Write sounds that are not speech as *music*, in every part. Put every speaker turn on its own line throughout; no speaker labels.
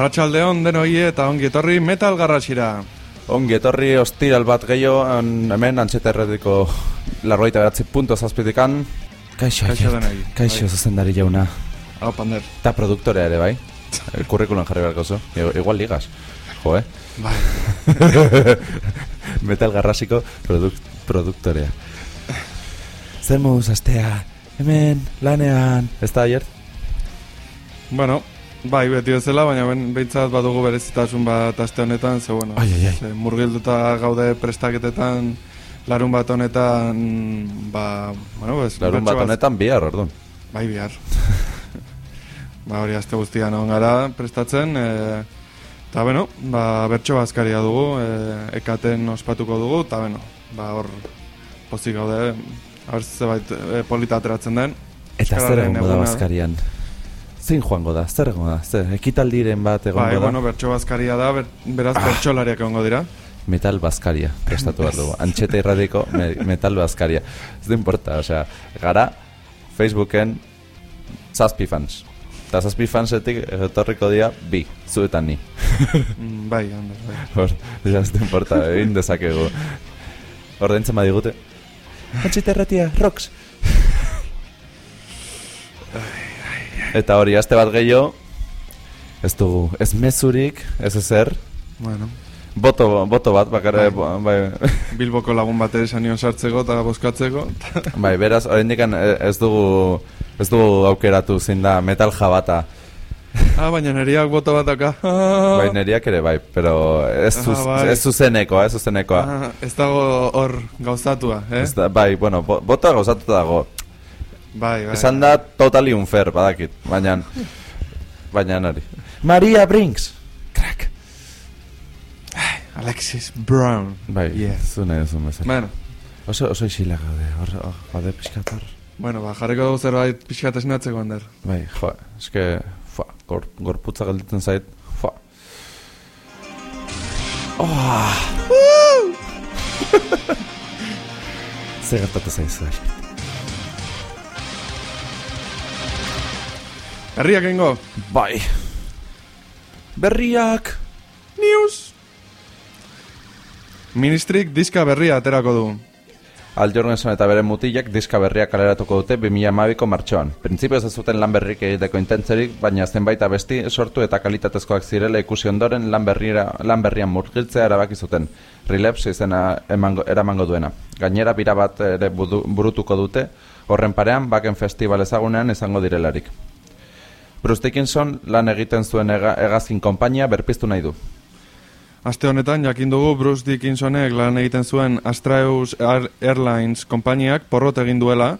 Arratxalde hon denoi eta ongi etorri metal garrasira.
Ongi etorri ostiral bat gehiago hemen antxeterretiko larroita beratzi punto zazpitikan. Kaixo,
Kaixo denoi.
Kaixo
Bai.
zuzendari jauna.
Hau, pander.
Eta produktorea ere, bai? *laughs* El Kurrikulan jarri beharko zu. Igu- Igual ligas. Jo, eh?
Bai. *laughs*
Metal garrasiko produk produktorea. Zer moduz astea? Hemen, lanean. Ez da,
bueno, bai, beti bezala, baina ben, behintzat badugu berezitasun bat aste honetan, ze bueno,
Ai, ai, ai.
murgilduta gaude prestaketetan larun bat honetan, ba, bueno, pues,
Larun bat honetan bihar, orduan.
Bai, bihar. *laughs* ba, hori aste guztian on gara prestatzen, e, eta bueno, ba, bertso bazkaria dugu, e, ekaten ospatuko dugu, eta bueno, ba, hor pozik gaude, hor zebait e, polita ateratzen den.
Eta zer egongo da bazkarian? Zein joango da? Zer egongo da? Zer, ekitaldiren bat egongo
Bai,
da?
bueno, bertso bazkaria da, ber, beraz bertsolariak egongo dira.
Metal bazkaria, prestatu behar dugu. Antxeta irradiko me, metal bazkaria. Ez du importa, osea, gara Facebooken zazpi fans. Eta zazpi fansetik etorriko dira bi, zu eta ni.
Mm, bai, Ander, bai.
Hor, ez du importa, egin dezakegu. Ordaintzen badigute. Antxeta irratia, rocks! Eta hori, aste bat gehiago, ez dugu, ez mezurik, ez ezer,
Bueno,
boto, boto bat, bakarra, bai, *laughs*
Bilboko lagun bat ere sanion sartzeko eta bozkatzeko. *laughs*
Bai, beraz, oraindik ez dugu ez dugu aukeratu zein da metal jabata.
ah, baina neriak boto bat daka. *laughs*
Bai, neriak ere bai, pero ez,
Ah,
zuz,
bai.
ez zuzenekoa, ez zuzenekoa.
Ah, ez dago hor gauzatua, eh?
Ez da, bai, bueno, bo, bota gauzatu dago.
Bai, bai.
Esan da totally unfair, badakit, baina baina hori. Maria Brinks! Crack!
Alexis Brown.
Bai,
Yeah.
zune ez bezala.
Bueno,
Oso, oso isila gaude, hor, hor, gaude pixkator.
bueno, ba, jarriko dugu zerbait pixkat esnatzeko hander.
Bai, jo, eske, fa, gor, gorputza gelditzen zait, fa. Oh! *laughs* Zer gertatu zaizu, Aier?
Herriak ingo,
Bai. Berriak!
news! Ministrik diska berria aterako du.
Al Jorgensen eta bere mutilak diska berriak kaleratuko dute 2012ko martxoan. Printzipioz ez zuten lan berrik egiteko intentzerik, baina zenbait abesti sortu eta kalitatezkoak zirela ikusi ondoren lan, berrira, lan berrian murgiltzea erabaki zuten. Relapse izena emango, eramango duena. Gainera bira bat ere burutuko dute, horren parean baken festival ezagunean izango direlarik. Bruce Dickinson lan egiten zuen ega, egazkin konpainia berpiztu nahi du.
Aste honetan jakin dugu Bruce Dickinsonek lan egiten zuen Astraeus Air- Airlines konpainiak porrot egin duela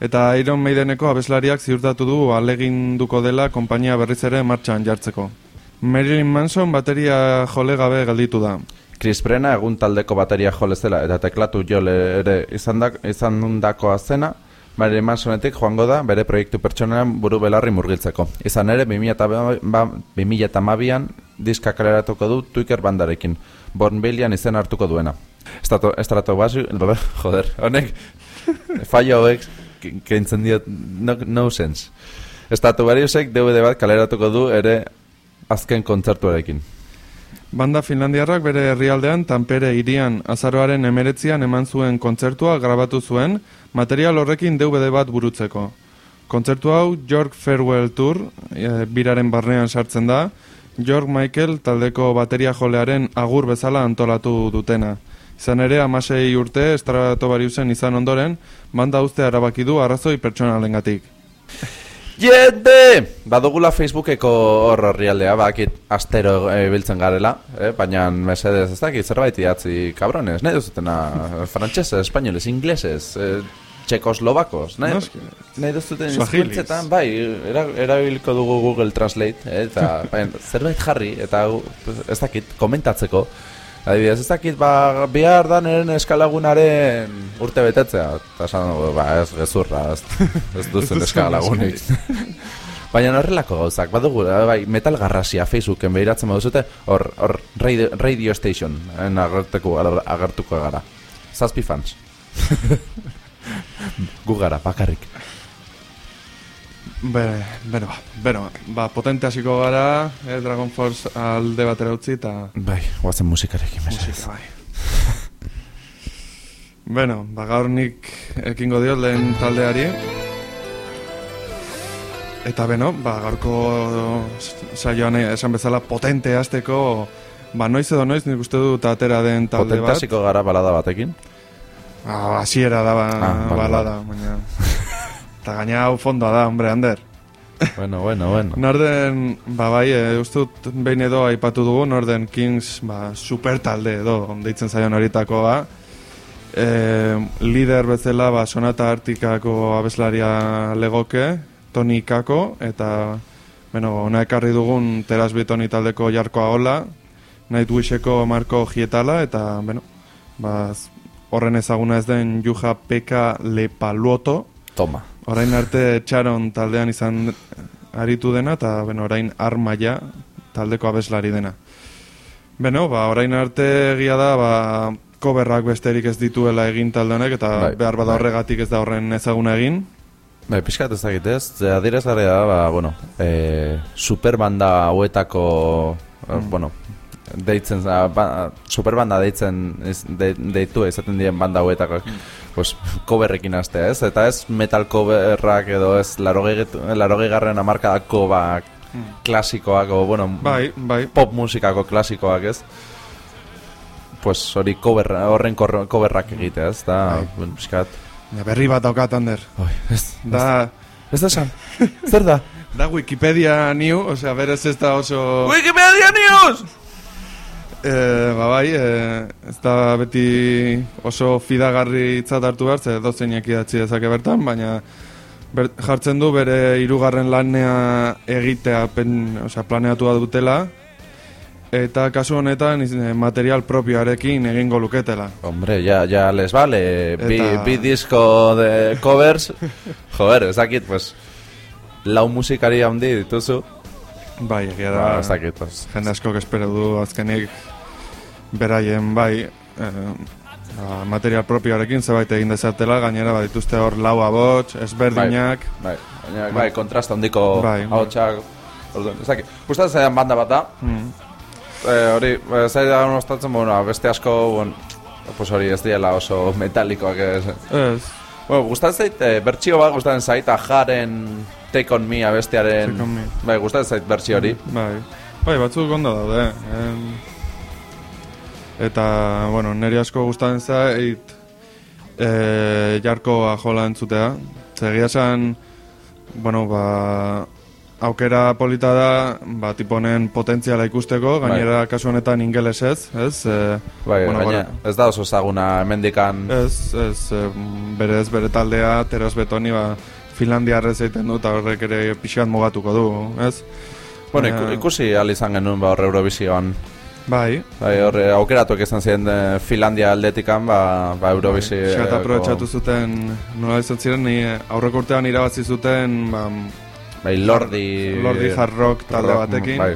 eta Iron Maideneko abeslariak ziurtatu du aleginduko dela konpainia berriz ere martxan jartzeko. Marilyn Manson bateria jole gabe gelditu da.
Chris Brena egun taldeko bateria jolezela eta teklatu jole ere izan, da, izan dakoa zena, Marilyn Mansonetik joango da bere proiektu pertsonean buru belarri murgiltzeko. Izan ere, 2012an diska kaleratuko du Twitter bandarekin, Born Billian izen hartuko duena. Estrato, estrato basi, *laughs* joder, honek, fallo hauek, keintzen diot, no, no sense. Estatu bariusek DVD bat kaleratuko du ere azken kontzertuarekin.
Banda finlandiarrak bere herrialdean Tampere irian azaroaren emeretzian eman zuen kontzertua grabatu zuen material horrekin DVD bat burutzeko. Kontzertu hau York Farewell Tour e, biraren barnean sartzen da, York Michael taldeko bateria jolearen agur bezala antolatu dutena. Izan ere, amasei urte Stratovariusen izan ondoren, banda uste erabaki du arrazoi pertsonalengatik.
Jende! Badugula Facebookeko hor horrialdea, bakit astero e, biltzen garela, eh? baina mesedez ez dakit zerbait idatzi cabrones, nahi duzutena *laughs* frantxezez, espainoles, inglesez, eh, txekoslovakos, nahi, nahi duzuten hizkuntzetan, bai, era, erabiliko dugu Google Translate, eh? eta *laughs* baina, zerbait jarri, eta ez dakit, komentatzeko, Adibidez, ez dakit, ba, bihar da neren eskalagunaren urte betetzea. Eta esan ba, ez gezurra, ez, *laughs* ez duzen eskalagunik. *laughs* Baina horrelako gauzak, badugu, eh, bai, metal garrasia Facebooken behiratzen baduzute, hor, hor, radio, radio station, en agertuko, agertuko gara. Zazpi fans. *laughs* Gu gara, bakarrik.
Bere, bere, ba, bere, ba, potente hasiko gara, eh, Dragon Force alde batera utzi, eta
Bai, guazen musikarekin,
musika, bai. *laughs* bueno, ba, gaur nik ekingo diot lehen taldeari. Eta beno, ba, gaurko saioan esan bezala potente hasteko ba, noiz edo noiz nik uste dut atera den talde
Potente
bat.
hasiko gara balada batekin.
Ah, hasiera da ba,
Ah, vale,
balada, baina... Eta gaina hau fondoa da, hombre, Ander.
bueno, bueno, bueno.
Norden, ba bai, e, uste dut behin edo aipatu dugu, Norden Kings, ba, super talde edo, deitzen zaion horitako ba. E, lider bezala, ba, Sonata Artikako abeslaria legoke, Toni Kako, eta, bueno, ona ekarri dugun Teras Bitoni taldeko jarkoa hola, Nightwisheko Marko Gietala, eta, bueno, ba, horren ezaguna ez den Juha Peka Lepaluoto,
Toma.
Orain arte txaron taldean izan aritu dena, eta bueno, orain armaia taldeko abeslari dena. Beno, ba, orain arte egia da, ba, coverrak besterik ez dituela egin talde honek, eta
Bai,
behar bada
bai.
horregatik ez da horren ezaguna egin.
Bai, pixkat ez dakit ez, adierazgarria da, ba, bueno, e, superbanda hauetako, e, bueno, deitzen, za- ba, superbanda deitzen, ez, de, deitu izaten diren banda hauetako, pues, coverrekin hastea ez, eta ez metal coverrak edo ez larogei garren amarkadako, ba, klasikoak, o, bueno,
Bai, bai.
pop musikako klasikoak ez, pues hori cover, horren coverrak egitea ez, da,
Bai.
pixkat,
Ja, berri bat daukat, Ander.
Oi, ez,
Da,
ez da esan, zer da? *laughs*
da Wikipedia new, osea, berez ez da oso...
Wikipedia News!
E, ba bai, e, ez da beti oso fidagarri itzat hartu behar, ze dozeinak idatzi dezake bertan, baina ber, jartzen du bere hirugarren lanea egitea pen, osea, planeatua dutela, eta kasu honetan eh, material propioarekin egingo luketela.
Hombre, ya, ya les vale. Bi,
Eta-
bi disco de covers. *laughs* Joder, ez dakit, pues... Lau musikari handi dituzu.
Bai, egia da,
Ba, ez dakit, pues...
jende askok espero du azkenik beraien bai eh, ba, material propioarekin zebait egin dezatela, gainera badituzte hor lau abots, ezberdinak,
Bai, baina, bai, kontrasta handiko
Bai, bai.
hautsak. Orduan, ez dakit. Gustatzen zaidan banda bat da.
mm,
Eh, hori, eh, zaidan gustatzen, bueno, beste asko, bueno, pues hori ez diela oso metalikoak ez.
ez,
Bueno, gustatzen zait, eh, bertsio bat gustatzen zait, ajaren Take on Me abestiaren...
Take on Me.
Bai, gustatzen zait bertsio hori.
Bai, bai batzuk ondo daude. Em, eta, bueno, niri asko gustatzen zait e, jarko ajola entzutea. Zegia esan, bueno, ba, aukera polita da, ba, tiponen potentziala ikusteko, gainera kasu honetan ingelesez, ez? E,
Bai,
bueno, bueno,
ez da oso ezaguna hemendikan
Ez, ez, e, berez bere taldea, teros betoni, ba, Finlandiarrez egiten du, eta horrek ere pixkat mugatuko du, ez?
Bueno, iku- ikusi al izan genuen ba hor Eurovisioan.
Bai,
Bai, hor eh, aukeratuak izan ziren eh, Finlandia aldetikan, ba, ba Eurovisi...
Eta aprobetsatu zuten, nola izan ziren, ni aurreko urtean irabazi zuten, ba,
Bai, Lordi...
Lordi hard rock talde batekin.
Bai,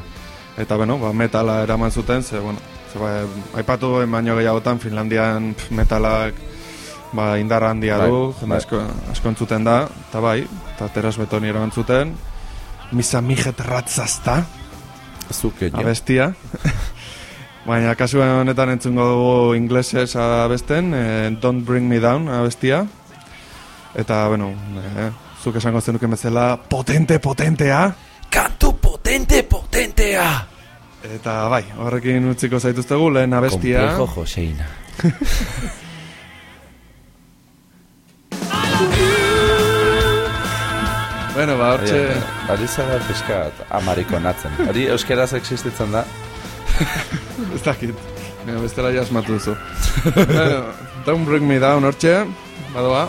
eta bueno, ba, metala eraman zuten, ze, bueno, ze, ba, aipatu baino gehiagotan, Finlandian pf, metalak ba, indarra handia
Bai,
du, jende
bai.
asko, asko entzuten da, eta bai, eta teras betoni eraman zuten, misa mijet ratzazta,
zuke jo.
abestia. Baina kasu honetan entzungo dugu inglesez abesten, eh, Don't Bring Me Down abestia. Eta, bueno, eh, zuk esango zenuken bezala, potente, potentea.
Kantu potente, potentea!
Eta bai, horrekin utziko zaituztegu lehen abestia.
Complejo Joseina. *laughs*
Bueno, ba, hortxe,
Hori zara pixkat amarikonatzen. Hori euskeraz existitzen da.
Ez dakit. Bestela jasmatu duzu. *laughs* Don't Bring Me Down hortxe, badoa.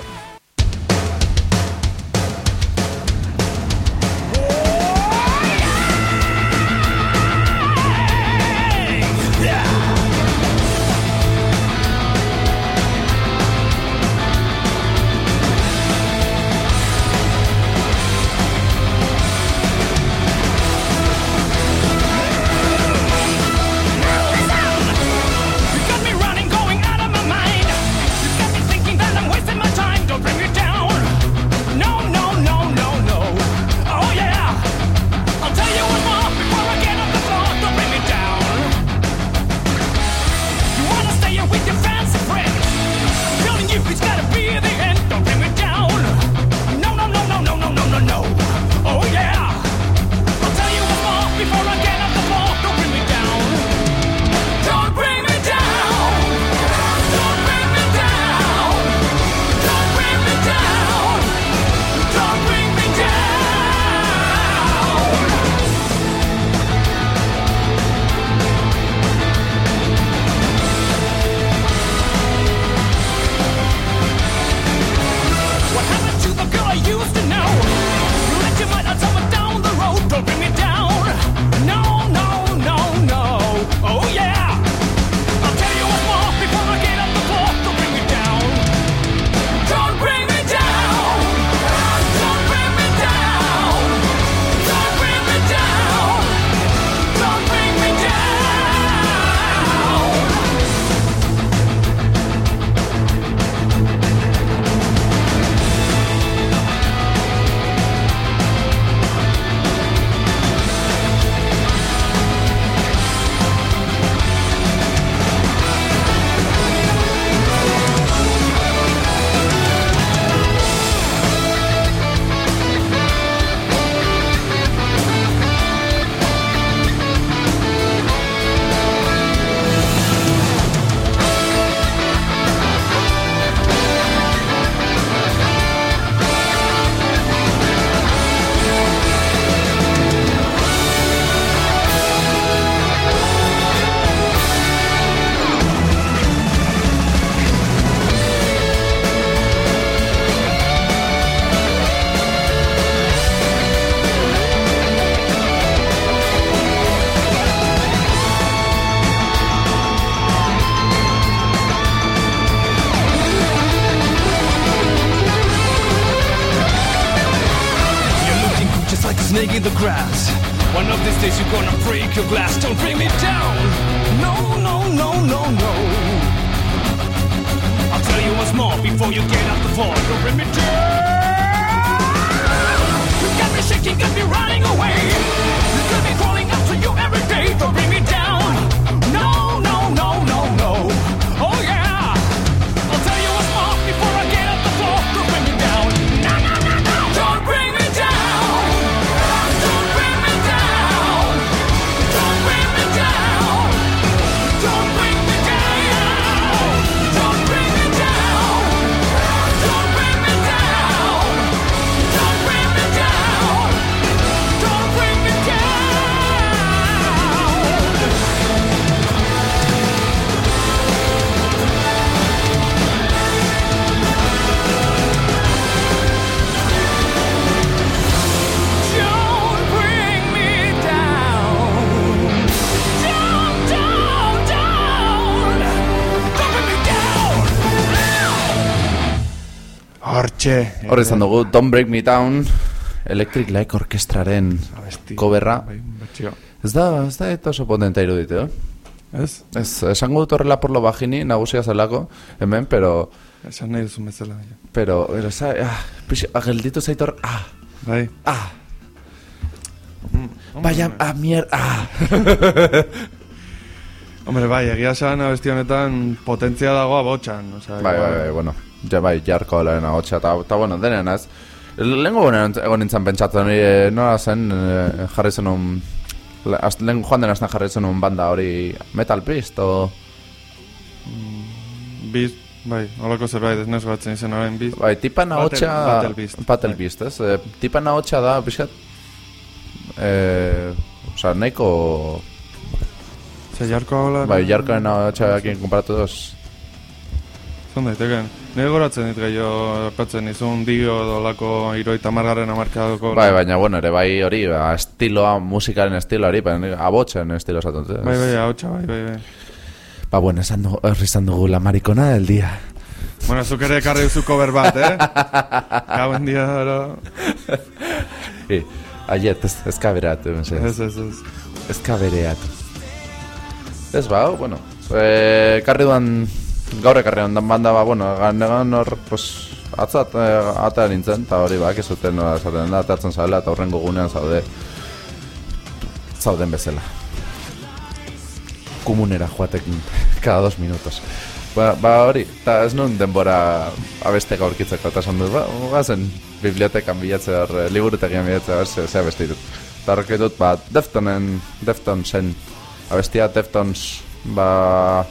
Hortxe.
Hor izan dugu, Don't Break Me Down, Electric Light Orkestraren coverra.
Bai.
Ez da, ez da eta oso potente irudite, eh?
Ez?
Ez, esango dut horrela por lo bajini, nagusia zelako, hemen, pero,
Esan nahi duzu bezala. ja.
pero, pero, za, ah, pixi, ah, gelditu zaitor, ah,
Bai.
ah, Vaya, ah, mier, ah. *laughs*
Hombre, bai, egia esan abesti honetan potentzia dagoa botxan. Osea,
Bai, bai, bai, bueno, ja bai, jarko lehen agotxa, eta, eta bueno, denen ez. Gunean egon nintzen pentsatzen, eh, nola zen, eh, jarri zen un, le- az- lehen joan den azten jarri zen un banda hori Metal Priest, o,
Biz, bai, holako zerbait ez nesu batzen izen orain biz.
bai, tipan
Battle-
agotxa,
Battle Beast.
Battle
Bai.
Beast, ez, eh, tipan agotxa da, pixkat, eh, oza, nahiko,
Ze jarko hola...
bai, jarkoen agotxakin komparatu doz,
Zon daiteken. Nire goratzen dit gehiago erpatzen izun dio dolako iroita margarren amarkadoko...
bai, baina, bueno, ere bai hori, ba, estiloa, musikaren estilo hori, baina abotxen estilo esaten?
Bai, bai, hautsa, bai, bai, bai.
Ba, bueno, esan dugu, izan dugu la maricona del día.
Bueno, zuk ere ekarri duzu cover bat, eh? *laughs* Gauen dia, ero...
I, aiet, ez, ez kaberatu,
Ez,
ez,
ez, ez.
ez kabereatu. Ez ba, bueno, e, karri duan, gaur ekarri duan banda, ba, bueno, ganegan hor, pues, atzat, e, atea nintzen, eta hori ba, kezuten nola esaten da, atatzen zaela, eta horrengo gunean zaude, zauden bezala. Kumunera joatekin, *laughs* cada dos minutos. Ba, ba hori, eta ez nun denbora abeste gaurkitzeko, eta esan dut, ba, gazen bibliotekan bilatzea, eh, liburutegian bilatzea, ze, ze abesti dut. Eta horrek dut, ba, Deftonen, Deftonsen, abestia Deftons, ba,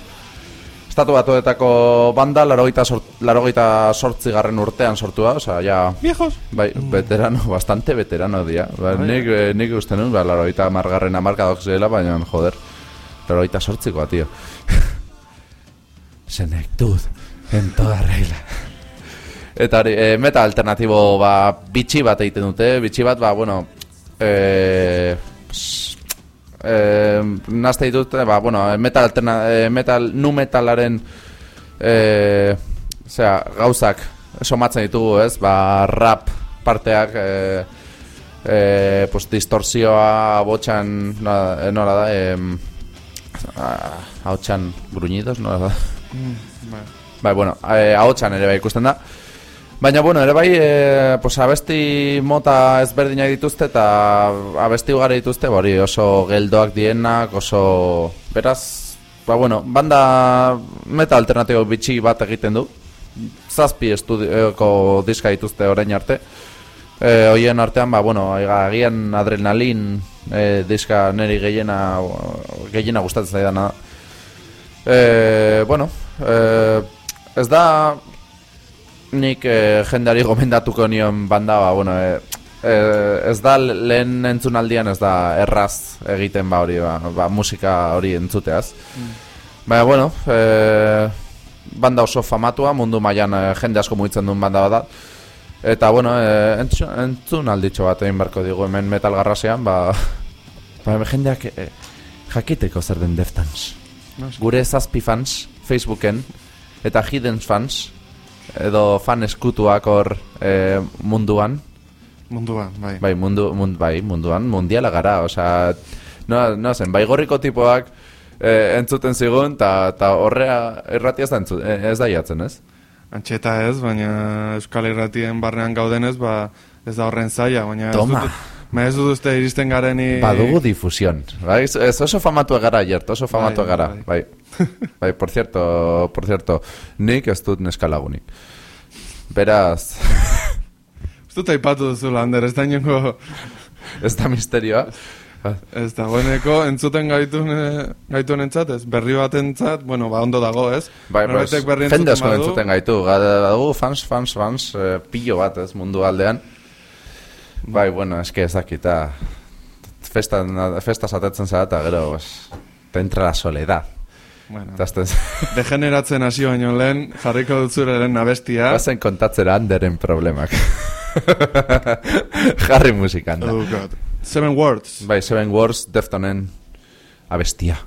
estatu batuetako banda, larogeita, sort, larogeita sortzi garren urtean sortua, osea, ja,
Viejos!
bai, veterano, *laughs* bastante veterano dia. Ba,
Bai.
nik, eh, nik uste nun, ba, larogeita margarren amarkadok zela, baina, joder, larogeita sortzikoa, tío. *laughs* Senectud, en toda regla. Eta hori, e, meta alternatibo, ba, bitxi bat egiten dute, bitxi bat, ba, bueno, e, ps, e, nazte ditut, ba, bueno, metal, alterna, e, metal, nu metalaren, e, osea, gauzak somatzen ditugu, ez, ba, rap parteak, e, e, pues, distorsioa, botxan, nola, nola da, e, hau txan gruñidos, nola da,
Bai.
Bai, bueno, eh, ahotsan ere bai ikusten da. Baina, bueno, ere bai, eh, pues, abesti mota ezberdinak dituzte eta abesti ugari dituzte, ba, hori oso geldoak dienak, oso... Beraz, ba, bueno, banda meta alternatibo bitxi bat egiten du. Zazpi estudioko diska dituzte orain arte. Eh, hoien artean, ba, bueno, agian adrenalin eh, diska neri gehiena, gehiena gustatzen zaidana da. Eh, bueno, eh, ez da nik eh, jendeari gomendatuko nion banda, ba, bueno, eh, eh, ez da lehen entzunaldian ez da erraz egiten ba hori, ba, ba, musika hori entzuteaz. Baina, bueno, eh, banda oso famatua, mundu mailan eh, jende asko mugitzen duen banda bat da. Eta, bueno, eh, entzun, entzun alditxo bat egin barko digu hemen metal garrasean, ba, *laughs* ba jendeak eh, jakiteko zer den.
Noski.
Gure zazpi fans Facebooken eta hidden fans edo fan eskutuak hor eh, munduan
Munduan, bai.
Bai, mundu, mund, bai, munduan, mundiala gara, osea, no, no zen, bai gorriko tipoak eh, entzuten zigun, eta ta horrea erratia ez da, entzut, eh, ez da jatzen, ez?
Antxeta ez, baina Euskal Irratien barnean gaudenez, ba, ez da horren zaila, baina
Toma.
ez dut, baina ez dut uste iristen gareni...
Badugu difusión, bai, ez- oso famatu gara, Jert, oso famatu
Bai,
gara,
bai.
bai. *laughs* Bai, por cierto, por cierto, nik ez dut neskalagunik. Beraz, *laughs*
Ez dut aipatu duzu, Lander, ez da inongo...
ez da misterioa.
Ez dagoeneko entzuten gaitun, gaitun entzat, ez? Berri bat entzat, bueno, ba, ondo dago, ez?
Bai, pues,
berri
jende asko entzuten gaitu, Ga- dugu fans, fans, fans, eh, pillo bat ez mundu aldean. Bai, bueno, eske ez dakita, festa, festa satetzen zara eta gero, pues, te entra la soledad.
Bueno, *laughs* degeneratzen hasi baino lehen, jarriko dut zureren abestia.
bazen kontatzera handeren problemak. *laughs* Jarri musikan da.
Oh, God. Seven words.
Bai, Seven Wars, Deftonen abestia.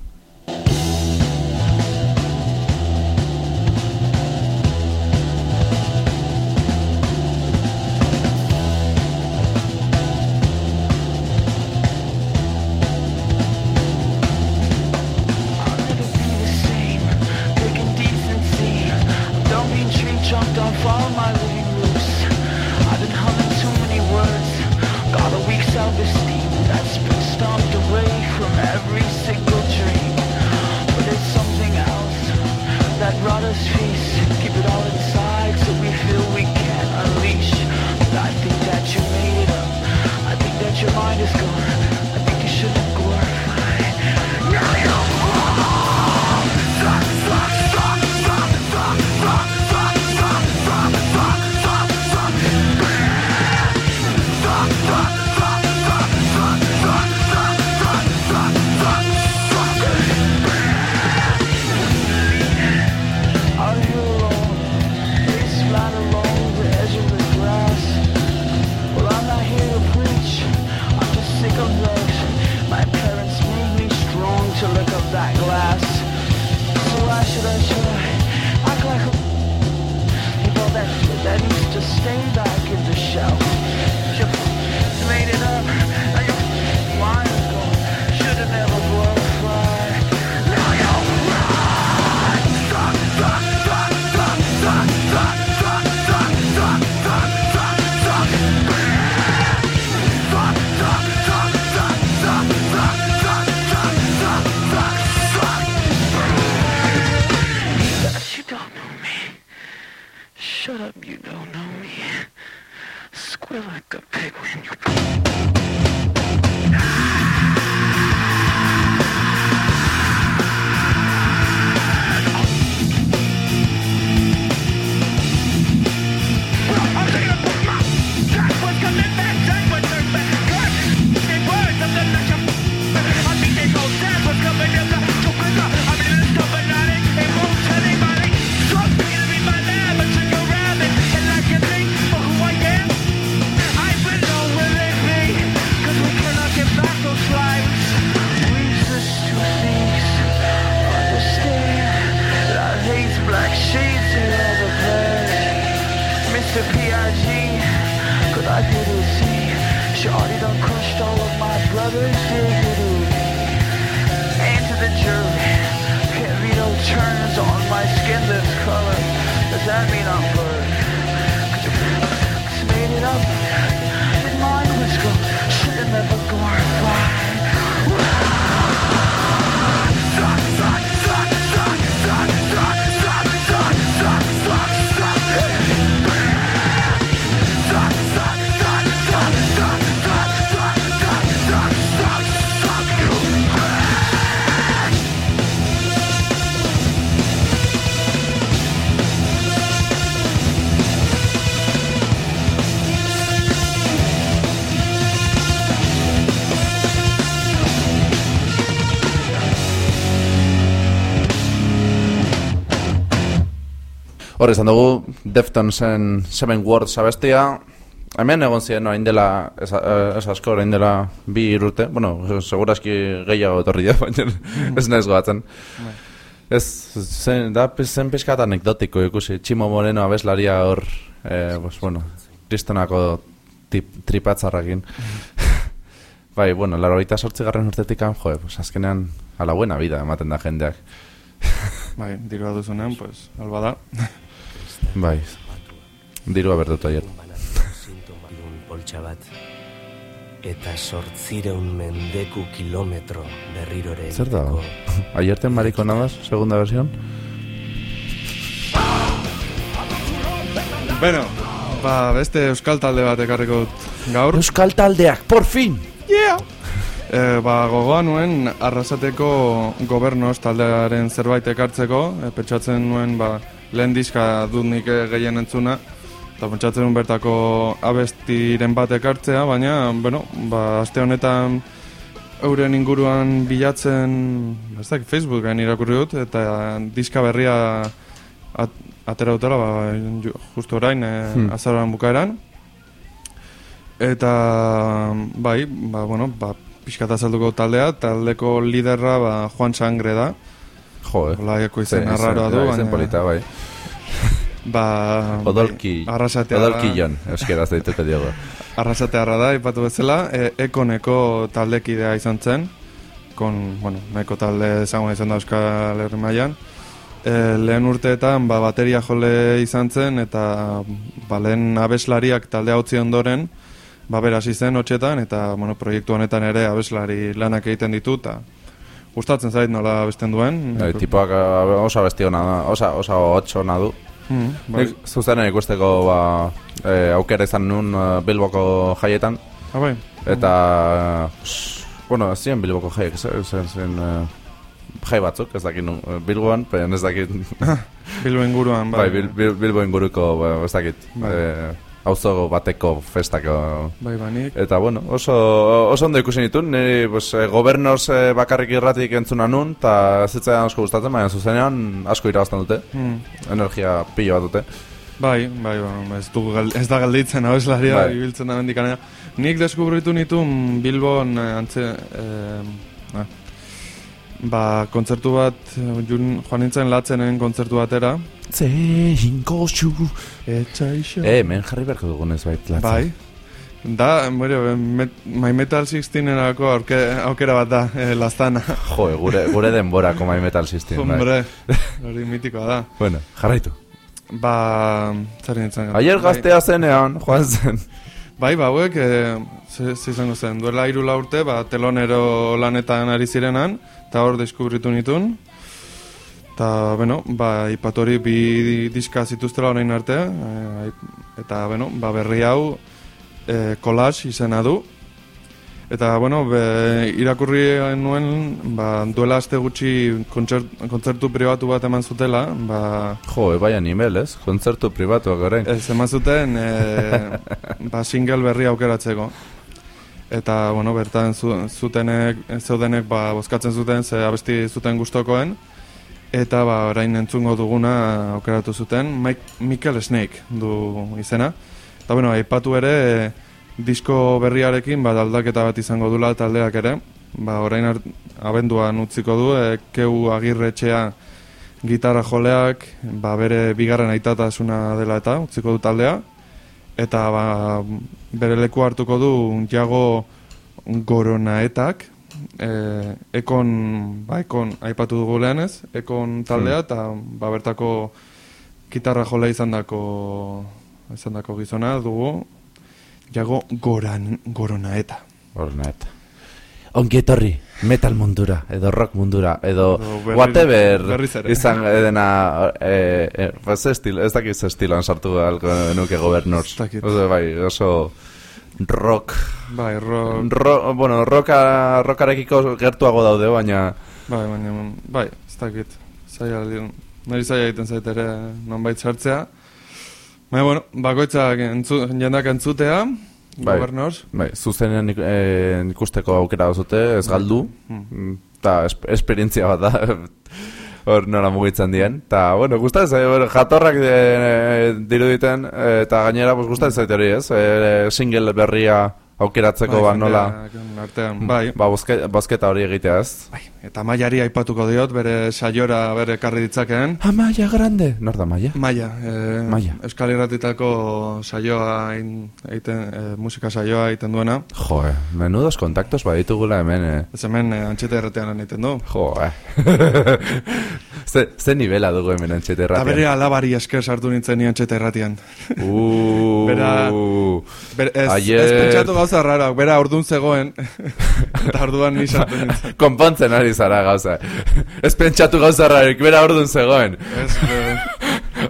Hor izan dugu, Deftonsen Seven Words abestia, hemen egon ziren orain dela, ez, eh, ez asko orain dela bi irurte, bueno, segurazki gehiago etorri da, *laughs* baina ez naiz goatzen. Ez, zen, da, zen pixkat anekdotiko ikusi, Tximo Moreno abeslaria hor, eh, pues, bueno, kristonako
tip, tripatzarrakin. *laughs* bai, bueno, laro gaita sortzi garren urtetik jo, pues azkenean a la buena vida ematen da jendeak.
Bai, dirua duzunean, pues, alba da. *laughs*
bai, dirua berdut aier.
sintomadun poltsa bat. Eta sortzireun mendeku kilometro berrirore
Zer da? Aierten mariko nabaz, segunda versión?
Bueno, ba, beste euskal talde bat ekarriko dut gaur.
Euskal taldeak, por fin!
E, ba, gogoa nuen arrasateko gobernoz taldearen zerbait ekartzeko, e, pentsatzen nuen ba, lehen diska dut nik eh, gehien entzuna, eta pentsatzen bertako abestiren bat ekartzea, baina, bueno, ba, aste honetan euren inguruan bilatzen, ez dakit, Facebooken irakurri dut, eta diska berria at, atera dutela, ba, ju- justu orain, e,
Hmm.
azaroan bukaeran, Eta, bai, ba, bueno, ba, pixkat azalduko taldea, taldeko liderra ba, Juan Sangre da.
Jo, eh?
Olaiako izen arraroa du,
Izen polita, bai. *laughs*
ba,
Odolki,
bai, arrasatea
odolki jon, euskeraz daiteke diogo.
arrasatearra da, ipatu bezala, e, ekoneko taldekidea izan zen, kon, bueno, nahiko talde ezaguna izan da Euskal Herri mailan. E, lehen urteetan ba, bateria jole izan zen eta ba, lehen abeslariak taldea utzi ondoren ba, beraz izen hotxetan eta bueno, proiektu honetan ere abeslari lanak egiten ditu eta gustatzen zait nola abesten duen.
Bai, tipoak eh, oso abesti hona da, oso, oso hotxo hona du.
Mm, bai.
Nik zuzenen ikusteko ba, e, aukera izan nun eh, Bilboko jaietan,
Ah, bai.
eta, s- bueno, ez ziren Bilboko jaiek, zen, zen, jai batzuk, ez dakit Bilboan, pero ez dakit, *laughs*
Bilbo inguruan,
bai,
bai.
Bil, Bil, Bilbo inguruko, ba, ez dakit,
Bai.
eh, auzo bateko festako
Bai, banik.
Eta bueno, oso, oso ondo ikusi nituen, niri pues, eh, gobernoz eh, bakarrik irratik entzuna nun, eta zitzaidan asko gustatzen, baina zuzenean asko irabazten dute,
Mm.
energia pilo bat dute.
Bai, bai, bai, ez, du, ez da galditzen abeslaria,
Bai.
ibiltzen da mendikanea. Nik deskubritu nituen Bilbon eh, antze... Eh, ah, ba, kontzertu bat, eh, jun, joan nintzen latzenen kontzertu batera.
Zein goxu
Etxaixo.
E, men jarri beharko dugunez bait latzen.
Bai. Da, bueno, met, My Metal 16erako aurke, aukera bat da, eh, lastana. *laughs*
Jo, gure, gure denborako My Metal System, bai.
Hombre, *laughs* hori mitikoa da.
Bueno, jarraitu.
Ba, zer nintzen.
Aier
Bai.
gaztea zenean, joan zen.
Bai, ba, hauek, e, ze, ze izango zen, duela hiru lau urte, ba, telonero lanetan ari zirenan, eta hor deskubritu nitun. Eta, bueno, ba, ipatori bi diska zituztela orain arte, e, eta, bueno, ba, berri hau e, kolas izena du. Eta, bueno, be, irakurri nuen, ba, duela aste gutxi kontzert, kontzertu pribatu bat eman zutela, ba,
Jo, e, bai animel, ez? Kontzertu pribatuak orain.
Ez, eman zuten e, *laughs* ba, single berri aukeratzeko. Eta, bueno, bertan zu, zutenek, zeudenek ba, bozkatzen zuten, ze abesti zuten gustokoen. Eta, ba, orain entzungo duguna aukeratu zuten, Mike, Michael Snake du izena. Eta, bueno, aipatu ere, e, disko berriarekin, ba, aldaketa bat izango dula taldeak ere. Ba, orain art, abenduan utziko du, e, keu agirretxea gitarra joleak, ba, bere bigarren aitatasuna dela eta utziko du taldea. Eta ba, bere leku hartuko du jago goronaetak, e, ekon, ba, ekon aipatu dugu lehanez, ekon taldea, eta ba, bertako gitarra jola izan dako, izan dako gizona dugu, jago goran, goronaeta.
Hornet. Ongi etorri, metal mundura, edo rock mundura, edo
berri-
whatever izan edena, e, e, pues estilo, ez dakit ze estiloan sartu alko nuke gobernors.
Ez.
Oso, bai, oso rock,
Bai, ro,
ro, bueno, rocka, rockarekiko gertuago daude, baina
bai, baina, bai, ez dakit. Zaila, nari zaila egiten zait ere nonbait sartzea. Baina, bueno, bakoitzak entzu, jendak entzutea,
Bai.
gobernors.
bai, zuzenean ik- e, ikusteko aukera duzute, ez galdu,
Hmm.
eta esp esperientzia bat da, *laughs* hor nola mugitzen dien. Ta, bueno, gustatzen zait, bueno, jatorrak e, diruditen, e, eta gainera, pues, gustatzen zait hori, ez? E, single berria aukeratzeko ba, nola...
Artean, bai.
Ba, bozke, bozketa hori egitea ez?
bai. Eta Maiari aipatuko diot, bere saiora bere ekarri ditzakeen.
Amaia grande! Nor da Maia?
Maia, e,
Maia.
Euskal Irratitako saioa, egiten, e, musika saioa egiten duena.
Jo, eh, menudos kontaktos baditugula hemen, eh.
Ez hemen e, antxeta erratean lan egiten du.
Jo, eh. Ze, ze nivela dugu hemen antxete
Eta bere
erratian.
alabari esker sartu nintzen ni antxeta erratian.
Uh,
Bera- Ber, ez, ez pentsatu gauza rara, bera ordun zegoen, eta orduan ni sartu nintzen. *laughs*
Konpontzen ari zara gauza. Ez pentsatu gauza rarik, bera ordun zegoen.
Ez,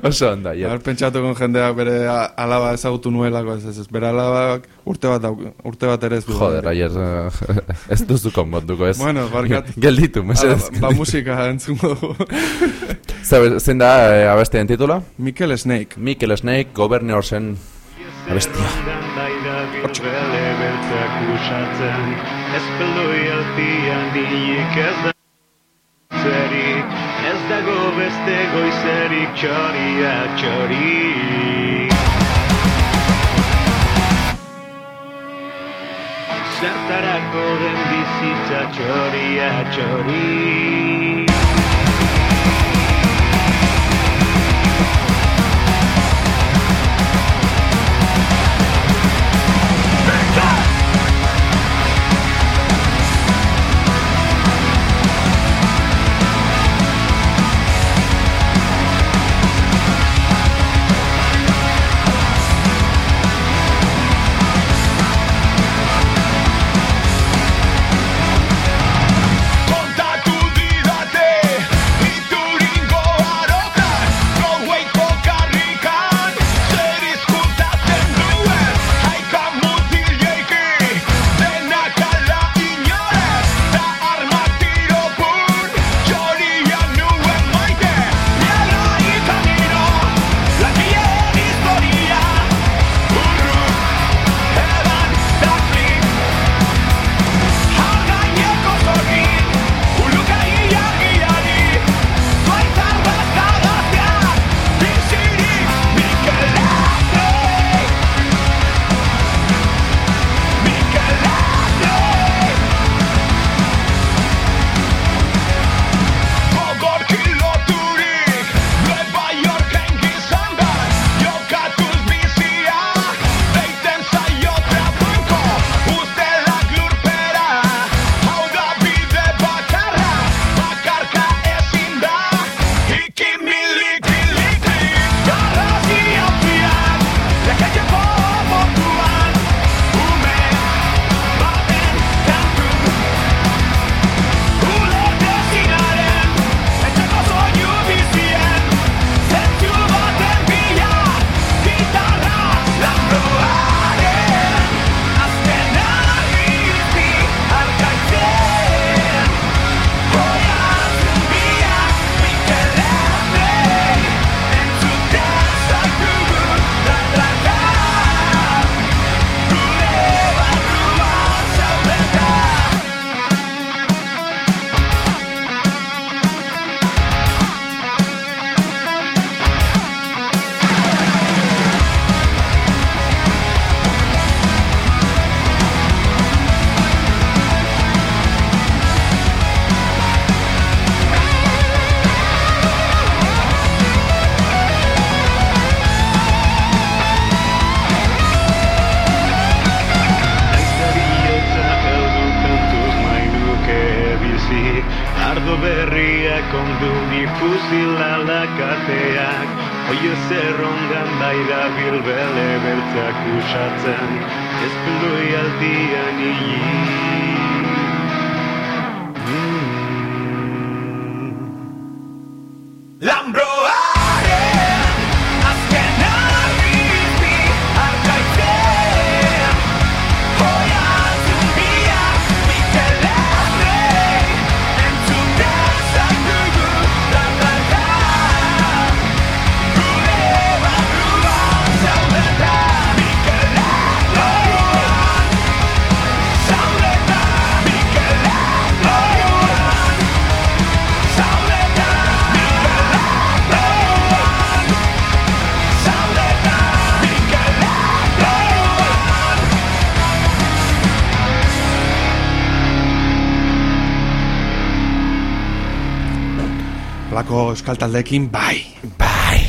Oso onda, ja.
Haber pentsatu kon jendeak bere a- alaba ezagutu nuelako, ez, ez, ez, bere alabak urte bat, dauk, urte bat ere ez du.
Joder, aier, eh, *laughs* ez duzu konpontuko, ez?
Bueno, barkatu. *laughs*
Gelditu, mesedez.
ba, musika entzungo dugu. *laughs*
Zabe, zein da eh, abestien titula?
Mikel Snake.
Mikel Snake, abestia.
Bele beltzak usatzen Ez peldoi altian ez da dago beste goizerik txoria txori. Zertarako den bizitza txoria txori
olako euskal taldeekin, bai.
Bai.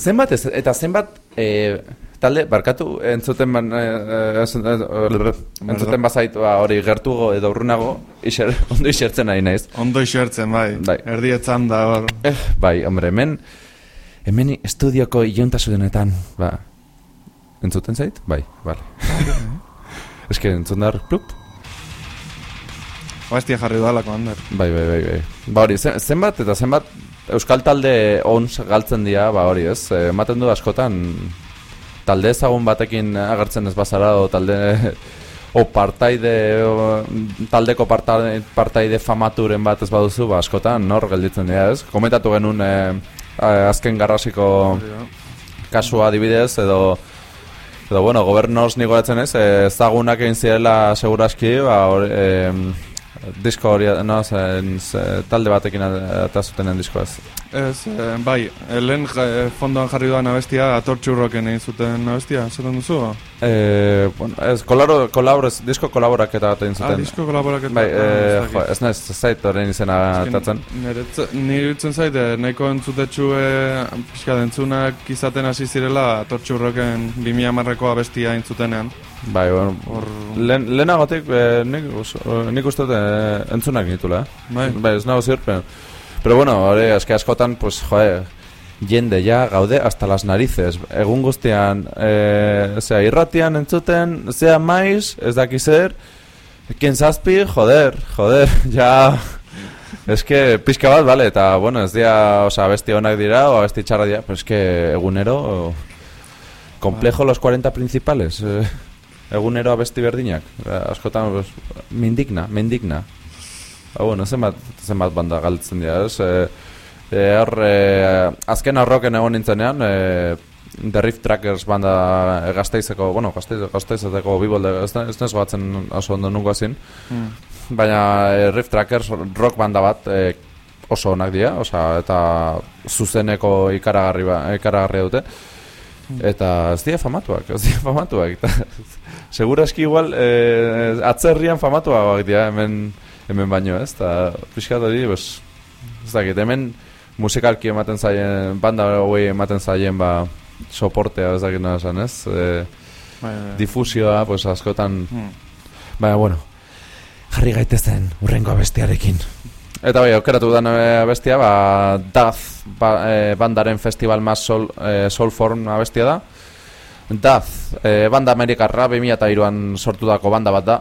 Zenbat ez, eta zenbat e, talde, barkatu, entzuten ban, e, e, e, entzuten bazait ba, hori gertugo edo urrunago, iser, *laughs* ondo isertzen nahi naiz.
Ondo isertzen, bai.
Bai.
Erdietzan da hor.
Eh, bai, hombre, hemen, hemen estudioko iontasunetan, ba, entzuten zait? Bai, bale. *laughs* Ez que entzun dar, plup?
Bastia jarri dudalako, Ander.
Bai, bai, bai, bai. Ba hori, zen- zenbat eta zenbat euskal talde ons galtzen dira, ba hori ez, eh, ematen du askotan talde ezagun batekin agertzen ez bazara, o talde *laughs* o partaide, o, taldeko partaide, partaide famaturen bat ez baduzu, ba askotan nor gelditzen dira ez. Komentatu genuen eh, azken garrasiko kasua adibidez, edo edo bueno, gobernoz ni goratzen ez, ezagunak egin zirela seguraski, ba hori, em, disko hori, no, zen, ze- talde batekin eta zutenen diskoaz.
Ez, eh, bai, eh, lehen ja, fondoan jarri duan abestia, atortxurroken egin zuten abestia, zaten duzu?
Eh, bueno, ez, kolaboro, kolaboro, ez, disko kolaboraketa bat egin
Ah,
zuten.
disko kolaboraketa.
Bai,
ah,
eh, jo, ez naiz, ez zait horrein izena tatzen.
Nire irutzen zait, eh, nahiko entzutetxu pixka dentzunak izaten hasi zirela atortxurroken 2000 marreko abestia intzutenean.
Bai, bueno,
Hor,
lehen, lehenagotik eh, nik, eh, nik uste dut eh, entzunak nitula, eh?
bai,
Bai, ez nago ziur, pero, bueno, hori, eske askotan, pues, joe, jende ja gaude hasta las narices. Egun guztian, e, zera, irratian entzuten, zea maiz, ez daki zer, ekin zazpi, joder, joder, *laughs* ja... Es que pixka bat, vale, eta, bueno, ez dira, oza, abesti onak dira, o abesti txarra dira, pero es que egunero, o, complejo los 40 principales, eh, egunero abesti berdinak, Eh, askotan, pues, me indigna, me indigna. Ba, bueno, zenbat, zenbat banda galtzen dira, ez? E, e, hor, e, azken horroken egon nintzenean, e, The Rift Trackers banda e, gazteizeko, bueno, gazteiz, gazteizeko bibolde, ez, ez nez batzen oso ondo nungo ezin,
mm.
baina e, Rift Trackers rock banda bat e, oso onak dira, osea, eta zuzeneko ikaragarri, ba, ikaragarria dute, eta ez dira famatuak, ez dira famatuak, eta *laughs* seguraski igual e, atzerrian famatuak dira hemen, hemen baino ez, eta pixkat hori, pues, ez dakit, hemen musikalki ematen zaien, banda hori ematen zaien, ba, soportea, ez dakit nola esan, ez? E,
bai, bai.
difusioa, pues, askotan,
Mm.
baina, bueno, jarri gaitezen urrengo abestiarekin. Eta bai, aukeratu dan eh, abestia, ba, Daz ba, eh, bandaren festival más sol, eh, Soulform abestia da. Daz, eh, banda amerikarra, 2002an sortutako banda bat da.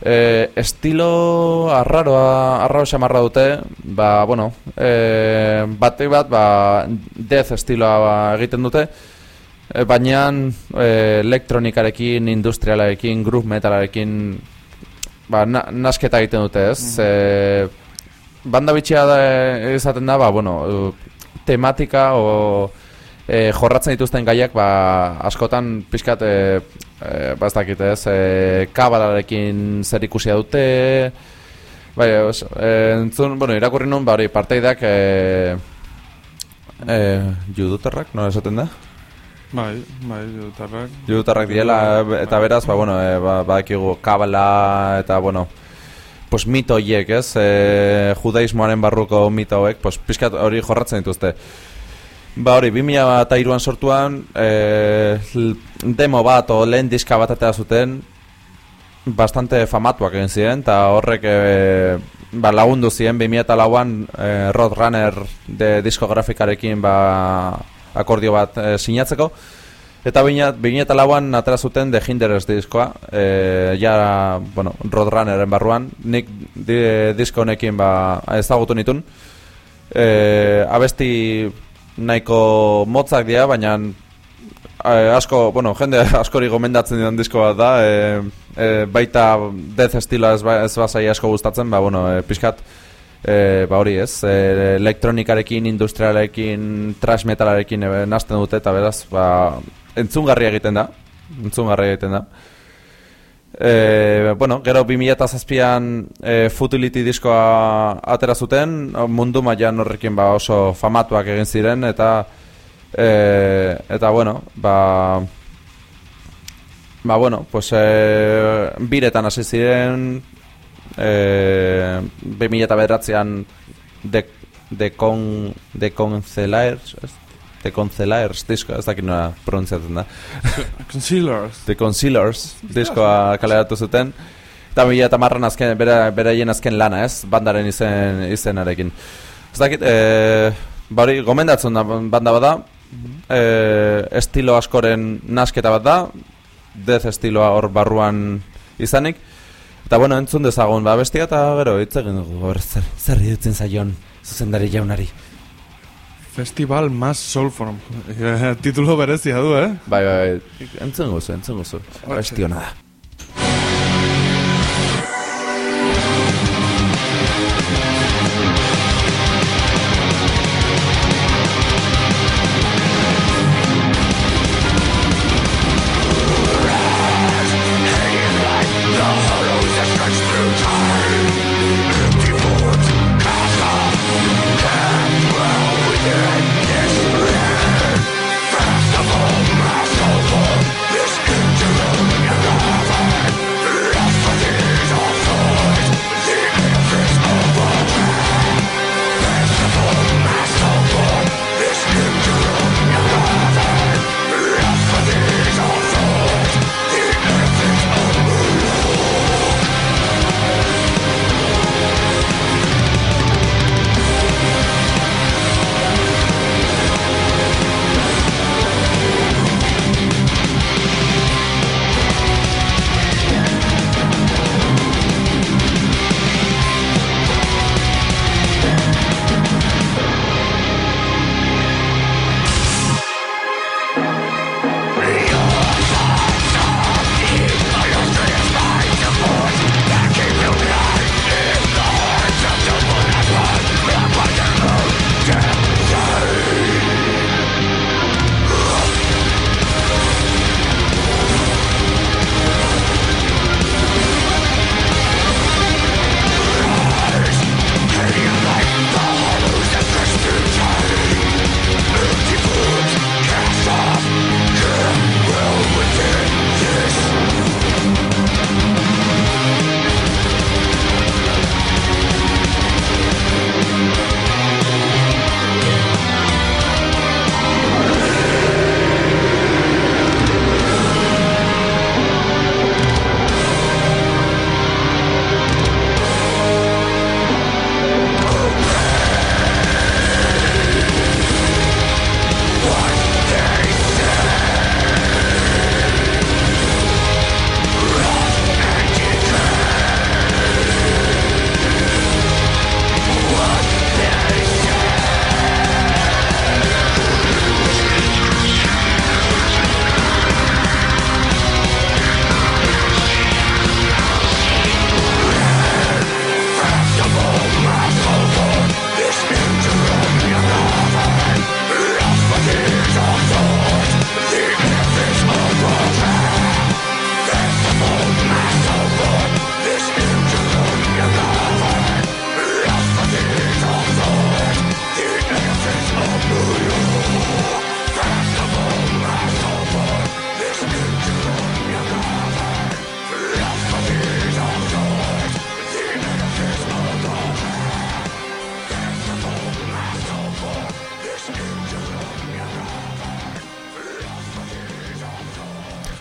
Eh, estilo arraroa, arraro xamarra dute, ba, bueno, eh, batek bat, ba, death estiloa ba, egiten dute, eh, baina eh, elektronikarekin, industrialarekin, groove metalarekin, ba, na, nasketa egiten dute, ez? Eh, banda bitxia da, izaten da, ba, bueno, eh, tematika o e, jorratzen dituzten gaiak ba, askotan pixkat e, e, ba ez dakit ez e, kabalarekin zer ikusia dute bai, os, e, entzun, bueno, irakurri nun ba, hori parteideak e, e, judutarrak, nola esaten da?
Bai, bai, judutarrak.
Judutarrak diela eta beraz, ba, bueno, e, ba, badakigu kabala eta, bueno, pues mito hiek, ez? E, judaismoaren barruko mito hauek, pues pixkat hori jorratzen dituzte. Ba hori, 2002an sortuan, e, l- demo bat o lehen diska bat atera zuten, bastante famatuak egin ziren, eta horrek e, ba, lagundu ziren 2004an e, Roadrunner de diskografikarekin ba, akordio bat e, sinatzeko, Eta 2004an atera zuten The Hinderers diskoa, e, ja, bueno, Roadrunneren barruan, nik di, disko honekin ba, ezagutu nitun. E, abesti nahiko motzak dira, baina e, asko, bueno, jende *laughs* askori gomendatzen didan disko bat da, e, e, baita death estila ez, ba, ez bazai asko gustatzen, ba, bueno, e, pixkat, e, ba hori ez, e, elektronikarekin, industrialekin, trash metalarekin e, nazten dute, eta beraz, ba, entzungarri egiten da, entzungarri egiten da. E, bueno, gero 2007an e, Futility diskoa atera zuten, mundu mailan horrekin ba oso famatuak egin ziren, eta e, eta bueno, ba ba bueno, pues e, biretan hasi ziren e, 2009an The The Con... The Concelaers... ez? The Concelaers diskoa, ez dakit nola pronuntziatzen da. *laughs*
Concealers.
The Concealers diskoa kaleratu zuten. Eta mila eta marran azken, bera, beraien azken lana, ez? Bandaren izen, izenarekin. Ez dakit, e, bari, gomendatzen da banda bada, e, estilo askoren nasketa bat da, death estiloa hor barruan izanik, eta bueno, entzun dezagun, ba, bestia eta gero, hitz egin dugu, zer, zer irutzen zaion, zuzendari jaunari.
Festival Mass Soulform. Eh, *laughs* Titulo berezia du, eh?
Bai, bai, bai, entzun guzu, entzun guzu, bestiona da.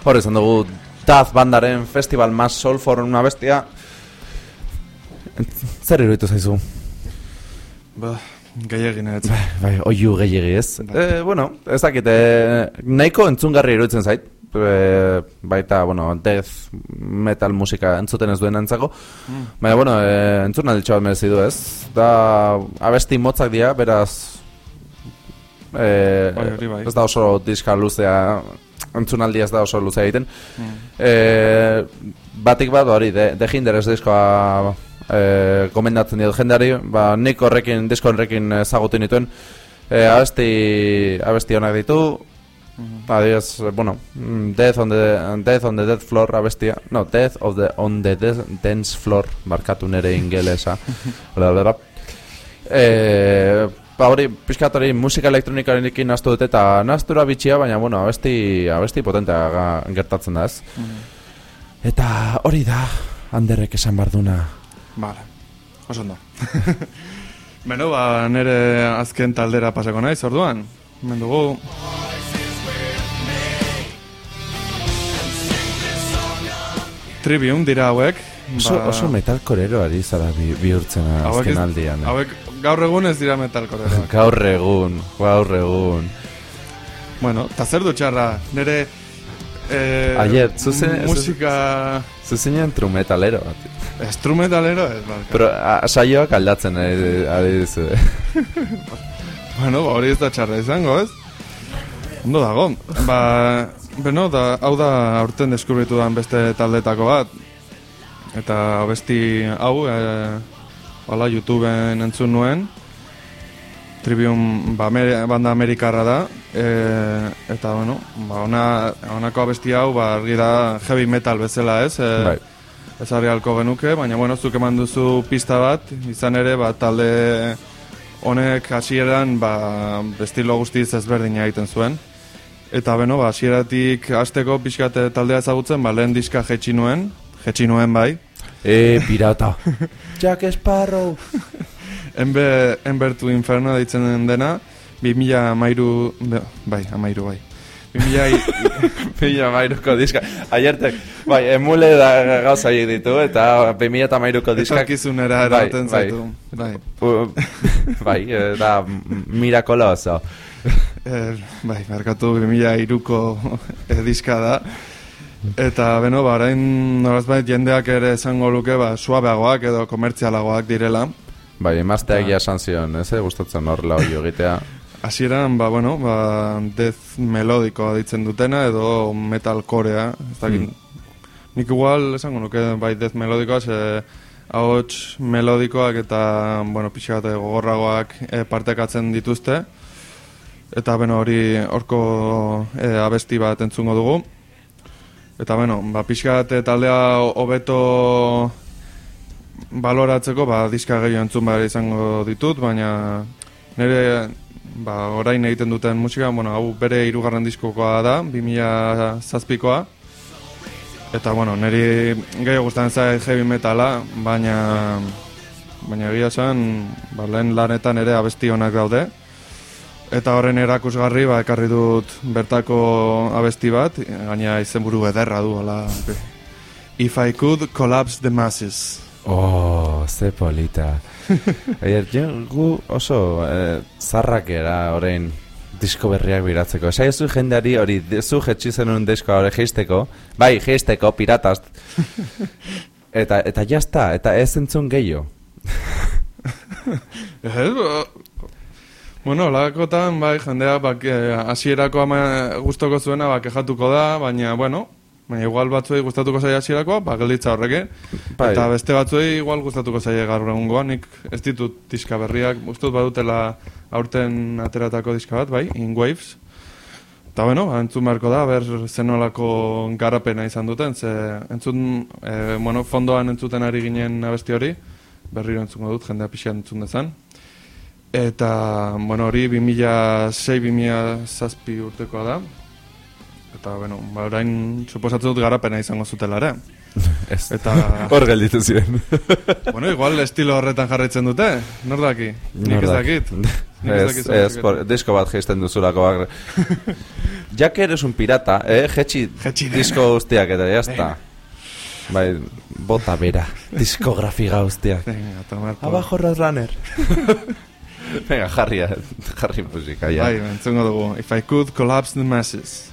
Hor izan dugu Daz bandaren Festival Mass Soul for una bestia. Zer iruditu zaizu?
Ba, gehiagin ez.
Bai, bai, oiu gehiagi ez? E, Bueno, ez dakit, e, nahiko entzungarri iruditzen zait. E, Baita, bueno, death metal musika entzuten ez duen entzako Baina, bueno, e, entzun alditxo bat merezi du ez? Da, abesti motzak dira, beraz e,
Bai, bai.
Ez da oso diska luzea entzunaldia ez da oso luzea egiten
Mm.
e, Batik bat hori, de, de Hinder ez diskoa e, gomendatzen diot jendeari ba, Nik horrekin, disko horrekin ezagutu nituen e, abesti, abesti honak ditu bueno, mm, Death on the Death on the Death Floor abestia. No, Death of the on the death, Dance Floor, markatu nere ingelesa. *laughs* bla, bla, bla. Eh, ba hori, pixkat hori musika elektronikarekin nastu dute eta nastura bitxia, baina bueno, abesti, abesti potentea ga- gertatzen da ez. Eta hori da, Anderrek esan barduna.
Vale, oso ondo. *laughs* Beno, ba, nire azken taldera pasako naiz, orduan. Hemen dugu. Trivium dira hauek.
Oso, oso metalkorero ari zara bi, bihurtzen
Ba- hauek
azken aldian. eh.
Hauek gaur egun ez dira metalkoreroak. *laughs*
Gaur egun, gaur egun.
bueno, eta zer du txarra, nire... Eh,
Aier, zuzen-
Musika...
Zuzinen trumetalero bat.
Instrumentalero ez, barka.
Pero a, saioak aldatzen ari, dizu. *laughs*
Bueno, ba, hori ez da txarra izango, ez? Ondo dago. Ba, beno, da, hau da aurten deskubritu dan beste taldetako bat. Eta besti hau, e, hala, YouTubeen entzun nuen. Trivium ba, Ameri- banda amerikarra da. E, eta, bueno, ba, ona, onako abesti hau, ba, argi da heavy metal bezala, ez? E,
Bai.
ezarri halko genuke, baina bueno, zuk eman duzu pista bat, izan ere, ba, talde honek hasieran ba, estilo guztiz ezberdina egiten zuen. Eta beno, ba, hasieratik hasteko pixkat taldea ezagutzen, ba, lehen diska jetxi nuen, jetxi nuen bai.
E, pirata. *laughs* Jack Sparrow.
Enbe, Ember to Inferno deitzen dena, 2000 amairu, bai, amairu bai. 2000 i- *laughs*
Pila mairuko diska. Aiertek, bai, emule da gauza ditu, eta 2008ko diskak...
etorkizunera
Bai,
eraten
bai.
zaitu. Bai.
Bai, eh, da m- mirakola oso.
Eh, bai, markatu 2000 iruko diska da. Eta, beno, ba, orain norazbait jendeak ere esango luke, ba, suabeagoak edo komertzialagoak direla.
Bai, emazteak ja esan zion, ez, eh, gustatzen horrela hori egitea. *laughs*
Hasieran, ba, bueno, ba, death melodikoa ditzen dutena edo metalcorea, ez dakit. Nik igual esango nuke bai death melodikoa, ze ahots melodikoak eta, bueno, pixka bat gogorragoak e, partekatzen dituzte. Eta, bueno, hori horko e, abesti bat entzungo dugu. Eta, bueno, ba, pixka bat taldea hobeto baloratzeko, ba, diska gehiago entzun behar izango ditut, baina nire ba, orain egiten duten musika, bueno, hau bere hirugarren diskokoa da, 2000 zazpikoa. Eta, bueno, niri gehiago gustatzen zait heavy metala, baina baina egia esan, ba, lehen lanetan ere abesti onak daude. Eta horren erakusgarri, ba, ekarri dut bertako abesti bat, gaina izenburu ederra du, hala. If I could collapse the masses.
Oh, ze polita. *laughs* Aier, jo, gu oso eh, zarrak era orain disko berriak biratzeko. Esai zu jendeari hori, zu jetxi zenun diskoa hori geisteko, bai, geisteko, pirataz. *laughs* Eta, eta jazta, eta ez entzun gehiago. *laughs*
Bueno, lakotan, bai, jendea, bak, hasierako ama gustoko zuena, ba, kejatuko da, baina, bueno, baina igual batzuei gustatuko zaia hasierakoa, ba, gelditza horrekin.
Bai.
Eta beste batzuei igual gustatuko zaie gaur egungoa, nik ez ditut diska berriak, ustut badutela aurten ateratako diska bat, bai, In Waves. Eta bueno, ba, entzun beharko da, ber zenolako garapena izan duten, ze entzun, e, bueno, fondoan entzuten ari ginen abesti hori, berriro entzungo dut, jendea pixean entzun dezan. Eta, bueno, hori 2006-2006 urtekoa da. Eta, bueno, ba, orain suposatzen dut garapena izango zutela ere. *laughs*
Ez.
Eta,
Hor gelditu ziren. *laughs*
bueno, igual estilo horretan jarraitzen dute, nor daki? Nik ez dakit. Ez
Ez, por, disko bat geisten duzulako bak. ya *laughs* que eres un pirata, eh, jetxi disko guztiak eta jazta. Bai, bota bera, diskografia guztiak.
Venga, tomar por-
Abajo Roadrunner. *laughs* Venga, jarri, jarri musika, ja.
Bai, entzungo dugu. If I could collapse the masses.